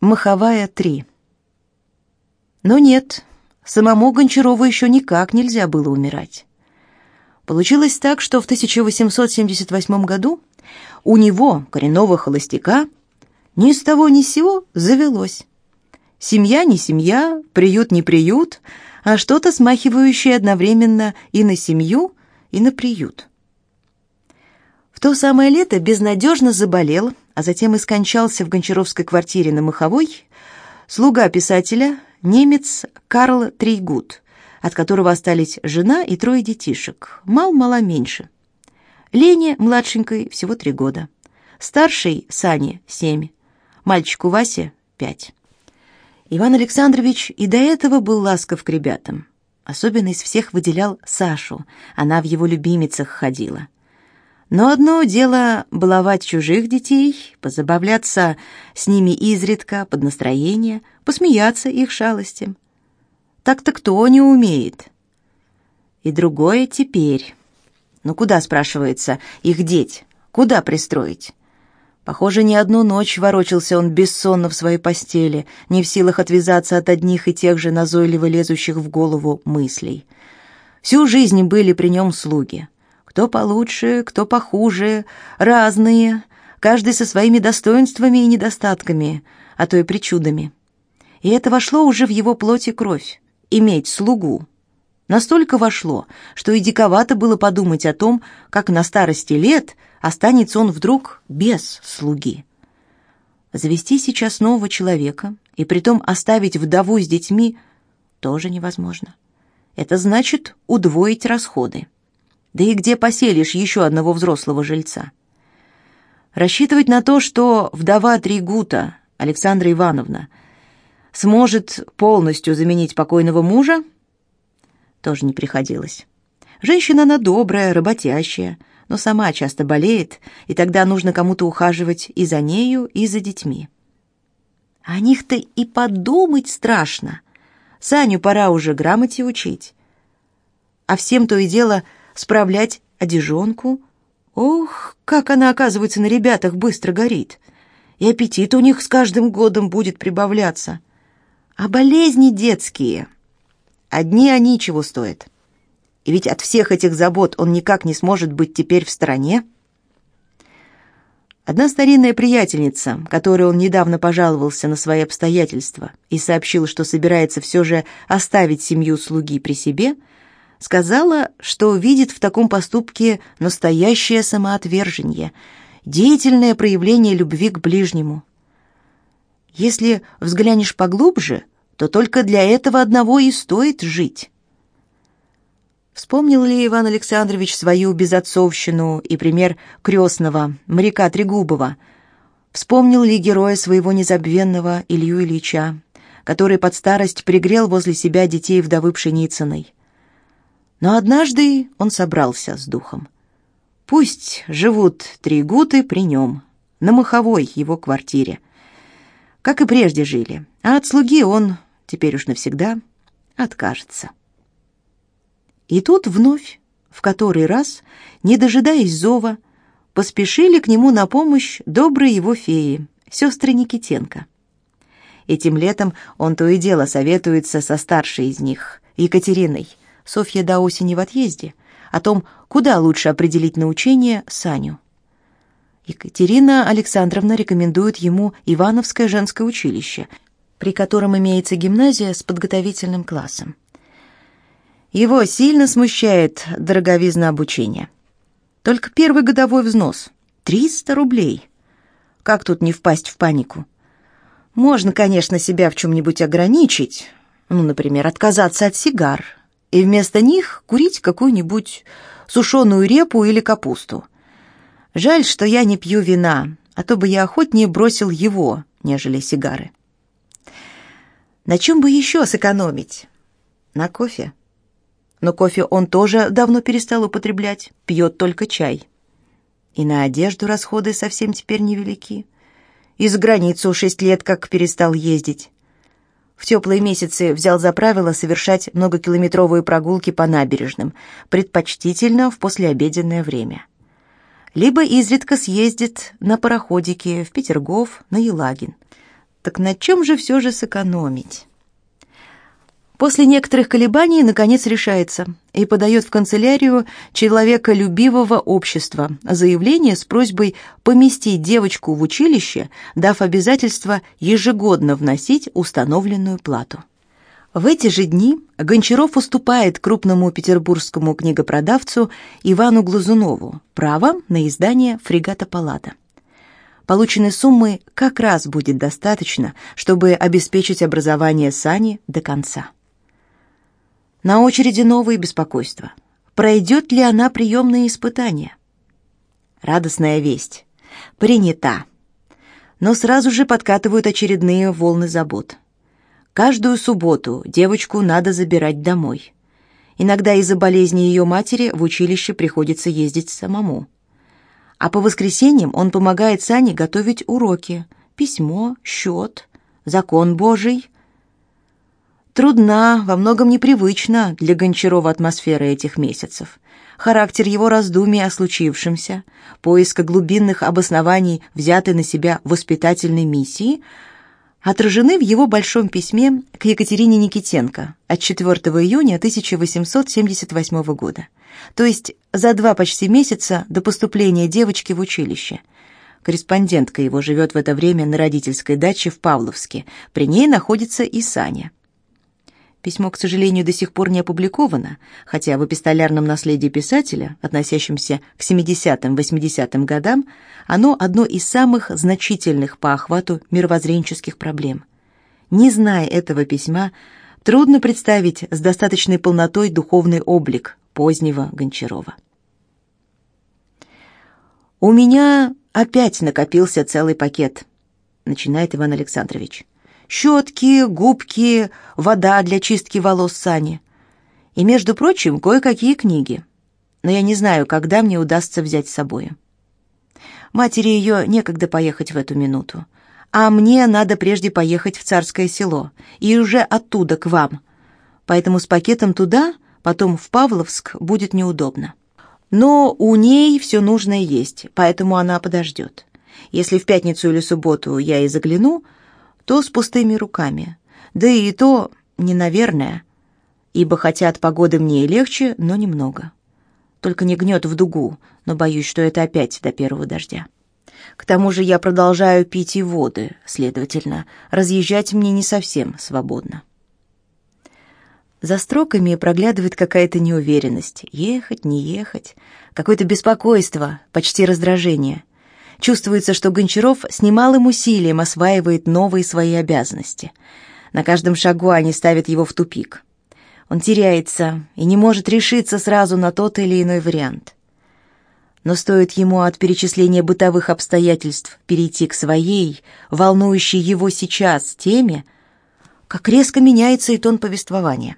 Маховая 3. Но нет, самому Гончарову еще никак нельзя было умирать. Получилось так, что в 1878 году у него, коренного холостяка, ни с того ни с сего завелось. Семья не семья, приют не приют, а что-то смахивающее одновременно и на семью, и на приют. В то самое лето безнадежно заболел, а затем и скончался в гончаровской квартире на Маховой, слуга писателя, немец Карл Трейгут, от которого остались жена и трое детишек, мал-мало меньше. Лене, младшенькой, всего три года. Старшей, Сане, семь. Мальчику Васе, пять. Иван Александрович и до этого был ласков к ребятам. Особенно из всех выделял Сашу, она в его любимицах ходила. Но одно дело баловать чужих детей, позабавляться с ними изредка под настроение, посмеяться их шалостям. Так-то кто не умеет? И другое теперь. Ну куда, спрашивается, их деть? Куда пристроить? Похоже, не одну ночь ворочался он бессонно в своей постели, не в силах отвязаться от одних и тех же назойливо лезущих в голову мыслей. Всю жизнь были при нем слуги. Кто получше, кто похуже, разные, каждый со своими достоинствами и недостатками, а то и причудами. И это вошло уже в его плоть и кровь — иметь слугу. Настолько вошло, что и диковато было подумать о том, как на старости лет останется он вдруг без слуги. Завести сейчас нового человека и притом оставить вдову с детьми тоже невозможно. Это значит удвоить расходы. Да и где поселишь еще одного взрослого жильца? Рассчитывать на то, что вдова Тригута, Александра Ивановна, сможет полностью заменить покойного мужа, тоже не приходилось. Женщина она добрая, работящая, но сама часто болеет, и тогда нужно кому-то ухаживать и за нею, и за детьми. О них-то и подумать страшно. Саню пора уже грамоте учить. А всем то и дело – справлять одежонку. Ох, как она, оказывается, на ребятах быстро горит. И аппетит у них с каждым годом будет прибавляться. А болезни детские. Одни они чего стоят. И ведь от всех этих забот он никак не сможет быть теперь в стороне. Одна старинная приятельница, которой он недавно пожаловался на свои обстоятельства и сообщил, что собирается все же оставить семью слуги при себе – сказала, что видит в таком поступке настоящее самоотвержение, деятельное проявление любви к ближнему. Если взглянешь поглубже, то только для этого одного и стоит жить. Вспомнил ли Иван Александрович свою безотцовщину и пример крестного, моряка Трегубова? Вспомнил ли героя своего незабвенного Илью Ильича, который под старость пригрел возле себя детей вдовы Пшеницыной? Но однажды он собрался с духом. Пусть живут три гуты при нем, на маховой его квартире. Как и прежде жили, а от слуги он, теперь уж навсегда, откажется. И тут вновь, в который раз, не дожидаясь зова, поспешили к нему на помощь добрые его феи, сестры Никитенко. Этим летом он то и дело советуется со старшей из них, Екатериной, Софья до осени в отъезде, о том, куда лучше определить научение Саню. Екатерина Александровна рекомендует ему Ивановское женское училище, при котором имеется гимназия с подготовительным классом. Его сильно смущает дороговизна обучения. Только первый годовой взнос — 300 рублей. Как тут не впасть в панику? Можно, конечно, себя в чем-нибудь ограничить, ну, например, отказаться от сигар и вместо них курить какую-нибудь сушеную репу или капусту. Жаль, что я не пью вина, а то бы я охотнее бросил его, нежели сигары. На чем бы еще сэкономить? На кофе. Но кофе он тоже давно перестал употреблять, пьет только чай. И на одежду расходы совсем теперь невелики. Из границу шесть лет как перестал ездить. В теплые месяцы взял за правило совершать многокилометровые прогулки по набережным, предпочтительно в послеобеденное время. Либо изредка съездит на пароходике в Петергоф, на Елагин. Так на чем же все же сэкономить? После некоторых колебаний, наконец, решается и подает в канцелярию человеколюбивого общества заявление с просьбой поместить девочку в училище, дав обязательство ежегодно вносить установленную плату. В эти же дни Гончаров уступает крупному петербургскому книгопродавцу Ивану Глазунову право на издание «Фрегата Паллада». Полученной суммы как раз будет достаточно, чтобы обеспечить образование Сани до конца. На очереди новые беспокойства. Пройдет ли она приемные испытания? Радостная весть. Принята. Но сразу же подкатывают очередные волны забот. Каждую субботу девочку надо забирать домой. Иногда из-за болезни ее матери в училище приходится ездить самому. А по воскресеньям он помогает Сане готовить уроки, письмо, счет, закон Божий, Трудна, во многом непривычна для Гончарова атмосфера этих месяцев. Характер его раздумий о случившемся, поиска глубинных обоснований взятой на себя воспитательной миссии отражены в его большом письме к Екатерине Никитенко от 4 июня 1878 года, то есть за два почти месяца до поступления девочки в училище. Корреспондентка его живет в это время на родительской даче в Павловске, при ней находится и Саня. Письмо, к сожалению, до сих пор не опубликовано, хотя в эпистолярном наследии писателя, относящемся к 70-80-м годам, оно одно из самых значительных по охвату мировоззренческих проблем. Не зная этого письма, трудно представить с достаточной полнотой духовный облик позднего Гончарова. «У меня опять накопился целый пакет», — начинает Иван Александрович щетки, губки, вода для чистки волос Сани. И, между прочим, кое-какие книги. Но я не знаю, когда мне удастся взять с собой. Матери ее некогда поехать в эту минуту. А мне надо прежде поехать в Царское село и уже оттуда к вам. Поэтому с пакетом туда, потом в Павловск будет неудобно. Но у ней все нужное есть, поэтому она подождет. Если в пятницу или субботу я и загляну, то с пустыми руками. Да и то не наверное, ибо хотя от погоды мне и легче, но немного. Только не гнет в дугу, но боюсь, что это опять до первого дождя. К тому же я продолжаю пить и воды, следовательно, разъезжать мне не совсем свободно. За строками проглядывает какая-то неуверенность. Ехать, не ехать. Какое-то беспокойство, почти раздражение. Чувствуется, что Гончаров с немалым усилием осваивает новые свои обязанности. На каждом шагу они ставят его в тупик. Он теряется и не может решиться сразу на тот или иной вариант. Но стоит ему от перечисления бытовых обстоятельств перейти к своей, волнующей его сейчас теме, как резко меняется и тон повествования.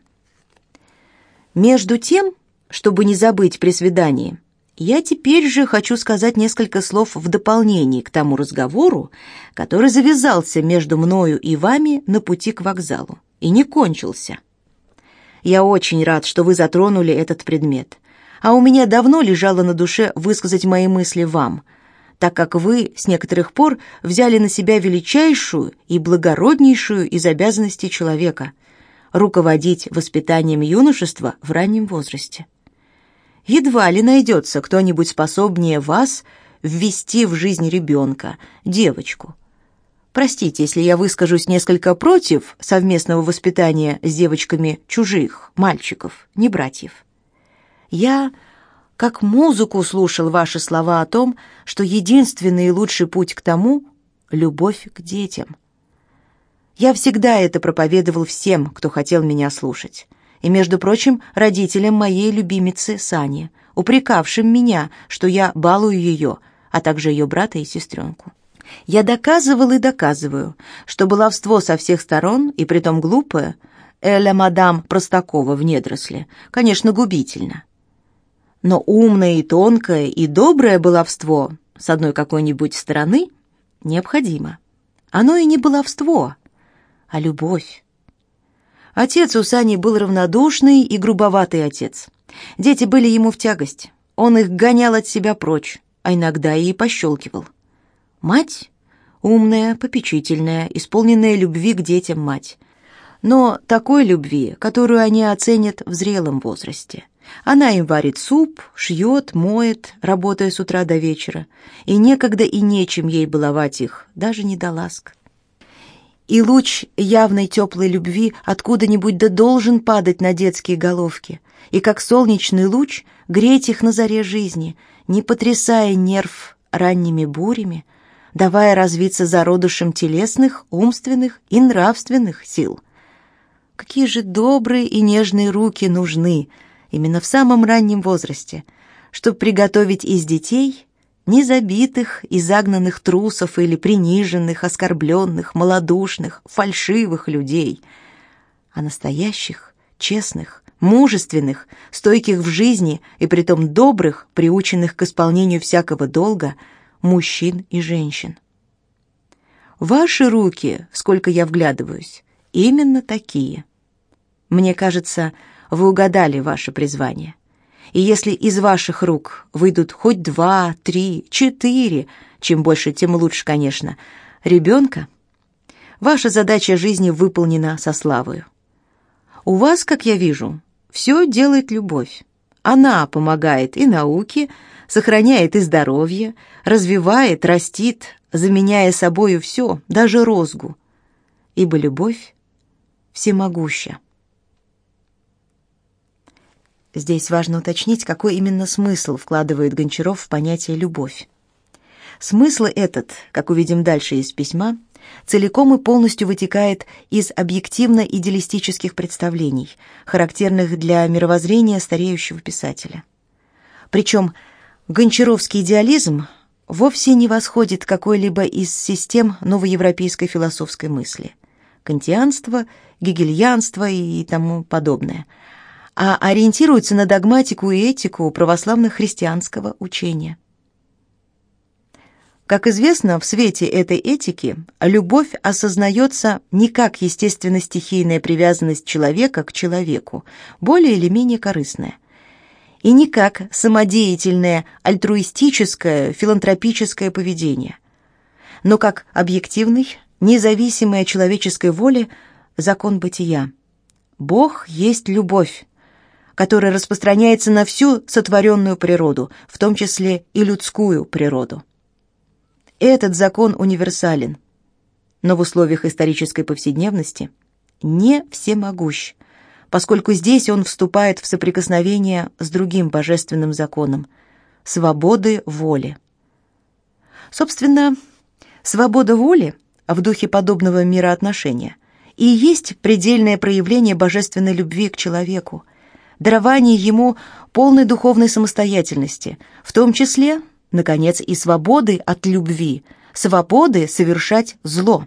Между тем, чтобы не забыть при свидании, я теперь же хочу сказать несколько слов в дополнение к тому разговору, который завязался между мною и вами на пути к вокзалу. И не кончился. Я очень рад, что вы затронули этот предмет, а у меня давно лежало на душе высказать мои мысли вам, так как вы с некоторых пор взяли на себя величайшую и благороднейшую из обязанностей человека — руководить воспитанием юношества в раннем возрасте едва ли найдется кто-нибудь способнее вас ввести в жизнь ребенка, девочку. Простите, если я выскажусь несколько против совместного воспитания с девочками чужих, мальчиков, не братьев. Я как музыку слушал ваши слова о том, что единственный и лучший путь к тому — любовь к детям. Я всегда это проповедовал всем, кто хотел меня слушать и, между прочим, родителям моей любимицы Сани, упрекавшим меня, что я балую ее, а также ее брата и сестренку. Я доказывал и доказываю, что баловство со всех сторон, и притом глупое, эля мадам Простакова в недросле, конечно, губительно. Но умное и тонкое и доброе баловство с одной какой-нибудь стороны необходимо. Оно и не баловство, а любовь. Отец у Сани был равнодушный и грубоватый отец. Дети были ему в тягость. Он их гонял от себя прочь, а иногда и пощелкивал. Мать умная, попечительная, исполненная любви к детям мать. Но такой любви, которую они оценят в зрелом возрасте. Она им варит суп, шьет, моет, работая с утра до вечера, и некогда и нечем ей баловать их, даже не до ласк. И луч явной теплой любви откуда-нибудь да должен падать на детские головки, и как солнечный луч греть их на заре жизни, не потрясая нерв ранними бурями, давая развиться зародышам телесных, умственных и нравственных сил. Какие же добрые и нежные руки нужны именно в самом раннем возрасте, чтобы приготовить из детей незабитых и загнанных трусов или приниженных, оскорбленных, малодушных, фальшивых людей, а настоящих, честных, мужественных, стойких в жизни и притом добрых, приученных к исполнению всякого долга – мужчин и женщин. Ваши руки, сколько я вглядываюсь, именно такие. Мне кажется, вы угадали ваше призвание. И если из ваших рук выйдут хоть два, три, четыре, чем больше, тем лучше, конечно, ребенка, ваша задача жизни выполнена со славою. У вас, как я вижу, все делает любовь. Она помогает и науке, сохраняет и здоровье, развивает, растит, заменяя собою все, даже розгу. Ибо любовь всемогуща. Здесь важно уточнить, какой именно смысл вкладывает Гончаров в понятие «любовь». Смысл этот, как увидим дальше из письма, целиком и полностью вытекает из объективно-идеалистических представлений, характерных для мировоззрения стареющего писателя. Причем Гончаровский идеализм вовсе не восходит какой-либо из систем новоевропейской философской мысли. Кантианство, гегельянство и тому подобное. А ориентируется на догматику и этику православно-христианского учения. Как известно, в свете этой этики любовь осознается не как естественно-стихийная привязанность человека к человеку, более или менее корыстная – и не как самодеятельное, альтруистическое, филантропическое поведение, но как объективный, независимый от человеческой воли закон бытия. Бог есть любовь, которая распространяется на всю сотворенную природу, в том числе и людскую природу. Этот закон универсален, но в условиях исторической повседневности не всемогущ, поскольку здесь он вступает в соприкосновение с другим божественным законом – свободы воли. Собственно, свобода воли в духе подобного мироотношения и есть предельное проявление божественной любви к человеку, дарование ему полной духовной самостоятельности, в том числе, наконец, и свободы от любви, свободы совершать зло.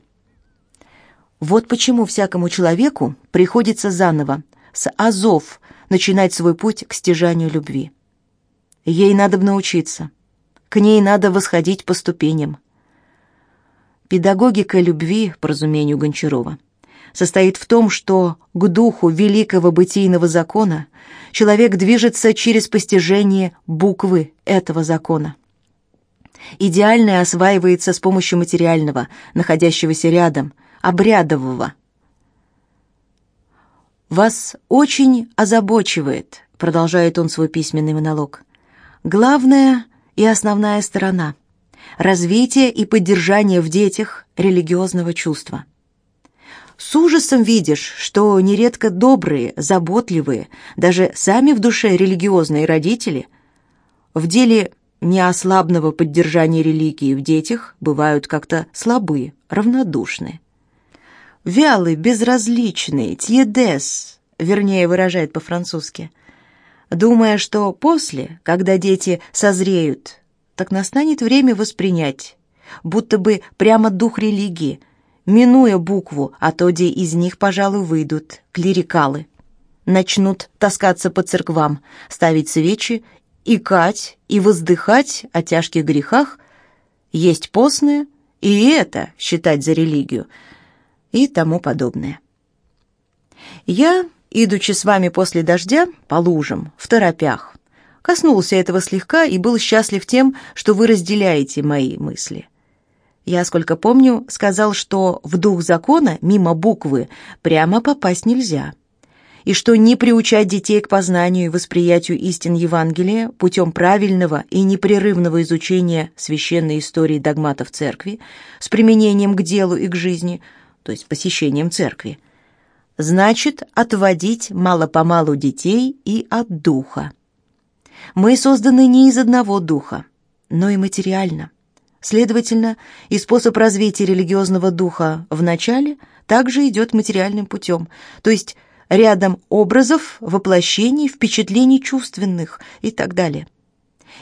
Вот почему всякому человеку приходится заново с азов начинать свой путь к стяжанию любви. Ей надо научиться, к ней надо восходить по ступеням. Педагогика любви, по разумению Гончарова, состоит в том, что к духу великого бытийного закона человек движется через постижение буквы этого закона. Идеальное осваивается с помощью материального, находящегося рядом, обрядового – «Вас очень озабочивает», — продолжает он свой письменный монолог, «главная и основная сторона — развитие и поддержание в детях религиозного чувства». С ужасом видишь, что нередко добрые, заботливые, даже сами в душе религиозные родители в деле неослабного поддержания религии в детях бывают как-то слабые, равнодушны вялый, безразличный, тьедес, вернее, выражает по-французски, думая, что после, когда дети созреют, так настанет время воспринять, будто бы прямо дух религии, минуя букву, а то где из них, пожалуй, выйдут клерикалы. Начнут таскаться по церквам, ставить свечи, икать и воздыхать о тяжких грехах, есть постное, и это считать за религию – и тому подобное. Я, идучи с вами после дождя по лужам, в торопях, коснулся этого слегка и был счастлив тем, что вы разделяете мои мысли. Я, сколько помню, сказал, что в дух закона мимо буквы прямо попасть нельзя, и что не приучать детей к познанию и восприятию истин Евангелия путем правильного и непрерывного изучения священной истории догматов церкви с применением к делу и к жизни, то есть посещением церкви, значит отводить мало-помалу детей и от духа. Мы созданы не из одного духа, но и материально. Следовательно, и способ развития религиозного духа в начале также идет материальным путем, то есть рядом образов, воплощений, впечатлений чувственных и так далее.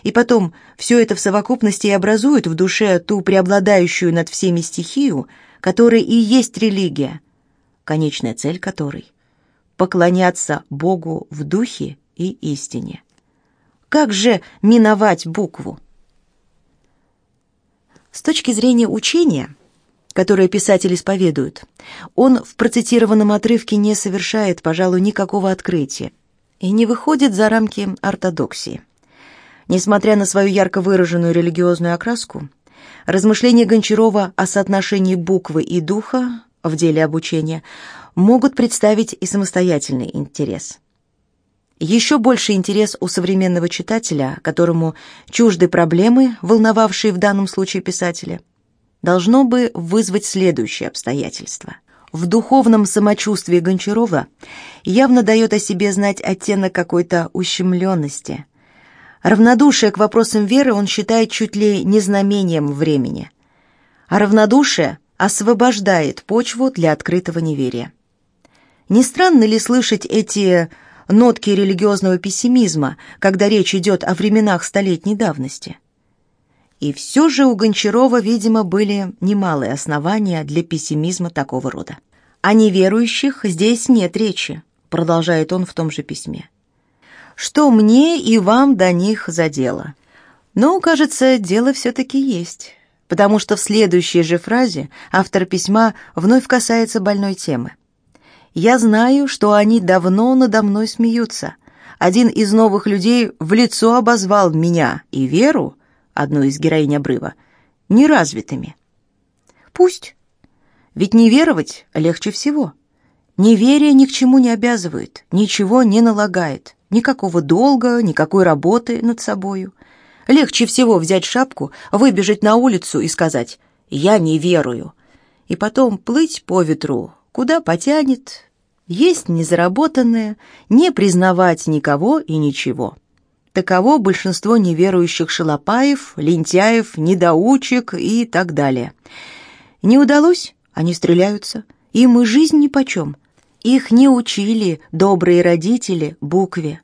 И потом, все это в совокупности и образует в душе ту преобладающую над всеми стихию, которая и есть религия, конечная цель которой – поклоняться Богу в духе и истине. Как же миновать букву? С точки зрения учения, которое писатель исповедует, он в процитированном отрывке не совершает, пожалуй, никакого открытия и не выходит за рамки ортодоксии. Несмотря на свою ярко выраженную религиозную окраску, размышления Гончарова о соотношении буквы и духа в деле обучения могут представить и самостоятельный интерес. Еще больше интерес у современного читателя, которому чужды проблемы, волновавшие в данном случае писателя, должно бы вызвать следующее обстоятельство. В духовном самочувствии Гончарова явно дает о себе знать оттенок какой-то ущемленности. Равнодушие к вопросам веры он считает чуть ли не знамением времени. А равнодушие освобождает почву для открытого неверия. Не странно ли слышать эти нотки религиозного пессимизма, когда речь идет о временах столетней давности. И все же у Гончарова, видимо, были немалые основания для пессимизма такого рода. О неверующих здесь нет речи, продолжает он в том же письме. Что мне и вам до них за дело? Но, кажется, дело все-таки есть, потому что в следующей же фразе автор письма вновь касается больной темы. Я знаю, что они давно надо мной смеются. Один из новых людей в лицо обозвал меня и Веру, одну из героинь обрыва, неразвитыми. Пусть. Ведь не веровать легче всего. Неверие ни к чему не обязывает, ничего не налагает, никакого долга, никакой работы над собою. Легче всего взять шапку, выбежать на улицу и сказать «я не верую», и потом плыть по ветру, куда потянет, есть незаработанное, не признавать никого и ничего. Таково большинство неверующих шалопаев, лентяев, недоучек и так далее. Не удалось, они стреляются, им и жизнь нипочем. Их не учили добрые родители букве.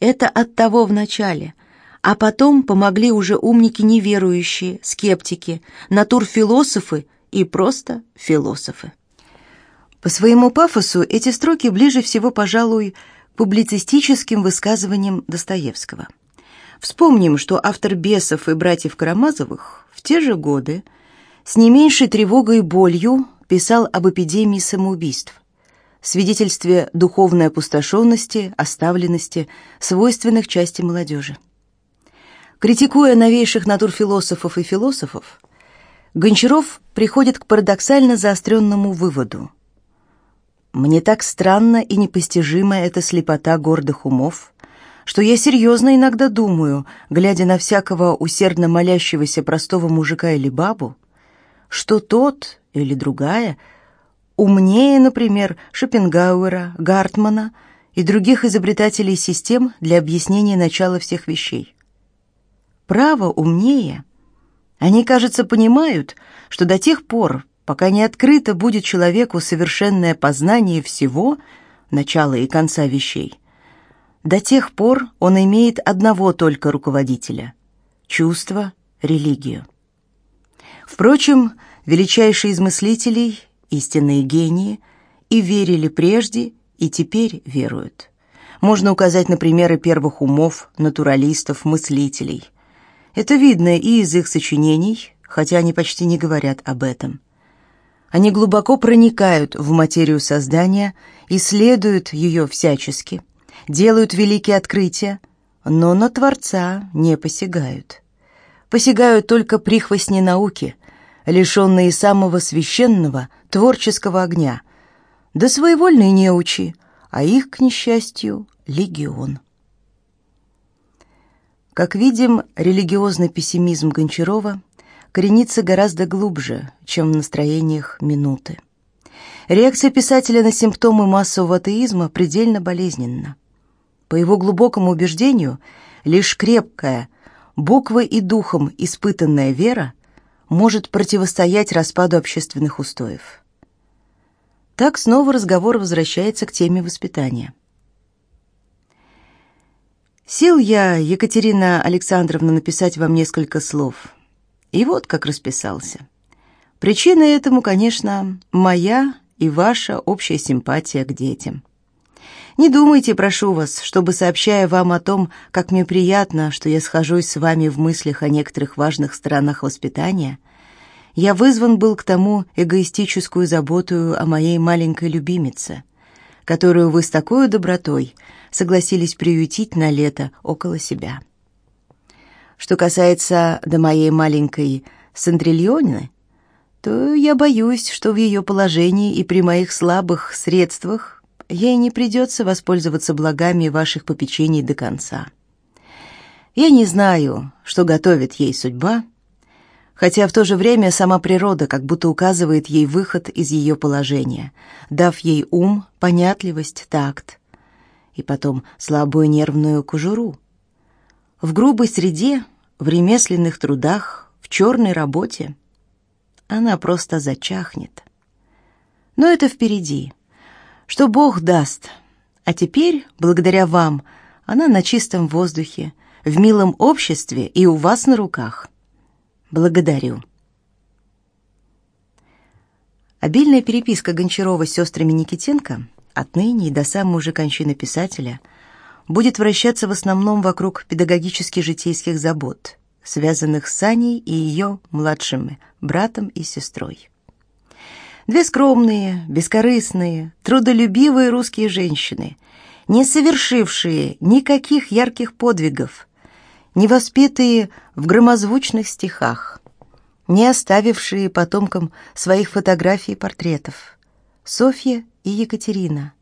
Это от того в начале. А потом помогли уже умники неверующие, скептики, натурфилософы и просто философы. По своему пафосу эти строки ближе всего, пожалуй, публицистическим высказываниям Достоевского. Вспомним, что автор «Бесов» и «Братьев Карамазовых» в те же годы с не меньшей тревогой и болью писал об эпидемии самоубийств, свидетельстве духовной опустошенности, оставленности, свойственных части молодежи. Критикуя новейших натурфилософов и философов, Гончаров приходит к парадоксально заостренному выводу – мне так странно и непостижима эта слепота гордых умов, что я серьезно иногда думаю, глядя на всякого усердно молящегося простого мужика или бабу, что тот или другая умнее, например, Шопенгауэра, Гартмана и других изобретателей систем для объяснения начала всех вещей. Право умнее. Они, кажется, понимают, что до тех пор, пока не открыто будет человеку совершенное познание всего, начала и конца вещей, до тех пор он имеет одного только руководителя — чувство, религию. Впрочем, величайшие из мыслителей, истинные гении, и верили прежде, и теперь веруют. Можно указать на примеры первых умов, натуралистов, мыслителей. Это видно и из их сочинений, хотя они почти не говорят об этом. Они глубоко проникают в материю создания, исследуют ее всячески, делают великие открытия, но на Творца не посягают. Посягают только прихвостни науки, лишенные самого священного творческого огня, да своевольные неучи, а их, к несчастью, легион. Как видим, религиозный пессимизм Гончарова коренится гораздо глубже, чем в настроениях минуты. Реакция писателя на симптомы массового атеизма предельно болезненна. По его глубокому убеждению, лишь крепкая, буквой и духом испытанная вера может противостоять распаду общественных устоев. Так снова разговор возвращается к теме воспитания. Сел я, Екатерина Александровна, написать вам несколько слов. И вот как расписался. Причина этому, конечно, моя и ваша общая симпатия к детям. Не думайте, прошу вас, чтобы, сообщая вам о том, как мне приятно, что я схожусь с вами в мыслях о некоторых важных сторонах воспитания, я вызван был к тому эгоистическую заботу о моей маленькой любимице, которую вы с такой добротой согласились приютить на лето около себя. Что касается до моей маленькой Сандрильоны, то я боюсь, что в ее положении и при моих слабых средствах ей не придется воспользоваться благами ваших попечений до конца. Я не знаю, что готовит ей судьба, хотя в то же время сама природа как будто указывает ей выход из ее положения, дав ей ум, понятливость, такт и потом слабую нервную кожуру. В грубой среде, в ремесленных трудах, в черной работе она просто зачахнет. Но это впереди. Что Бог даст. А теперь, благодаря вам, она на чистом воздухе, в милом обществе и у вас на руках. Благодарю. Обильная переписка Гончарова с сестрами Никитенко отныне и до самой уже кончины писателя будет вращаться в основном вокруг педагогически-житейских забот, связанных с Аней и ее младшими братом и сестрой. Две скромные, бескорыстные, трудолюбивые русские женщины, не совершившие никаких ярких подвигов, не воспитые в громозвучных стихах, не оставившие потомкам своих фотографий и портретов. Софья и Екатерина.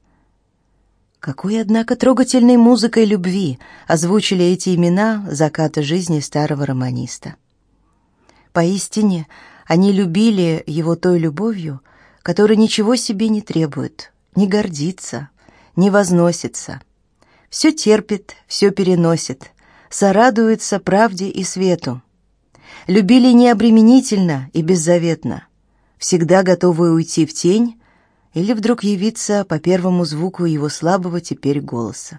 Какой, однако, трогательной музыкой любви озвучили эти имена заката жизни старого романиста. Поистине, они любили его той любовью, которая ничего себе не требует, не гордится, не возносится. Все терпит, все переносит, сорадуется правде и свету. Любили необременительно и беззаветно, всегда готовы уйти в тень или вдруг явиться по первому звуку его слабого теперь голоса.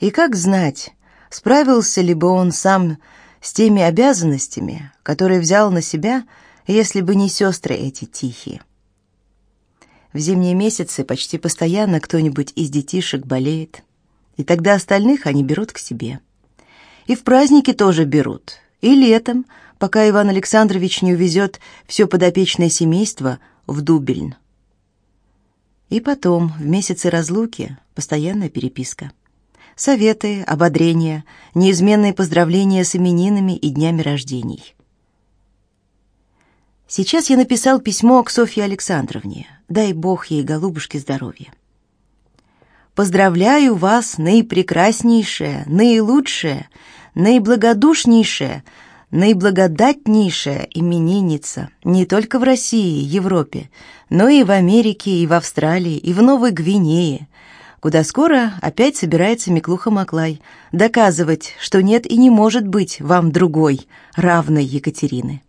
И как знать, справился ли бы он сам с теми обязанностями, которые взял на себя, если бы не сестры эти тихие. В зимние месяцы почти постоянно кто-нибудь из детишек болеет, и тогда остальных они берут к себе. И в праздники тоже берут, и летом, пока Иван Александрович не увезет все подопечное семейство в Дубельн. И потом, в месяцы разлуки, постоянная переписка. Советы, ободрения, неизменные поздравления с именинами и днями рождений. Сейчас я написал письмо к Софье Александровне. Дай Бог ей, голубушке, здоровья. Поздравляю вас, наипрекраснейшая, наилучшая, наиблагодушнейшая, наиблагодатнейшая именинница не только в России, Европе, но и в Америке, и в Австралии, и в Новой Гвинее, куда скоро опять собирается Миклуха Маклай доказывать, что нет и не может быть вам другой, равной Екатерины.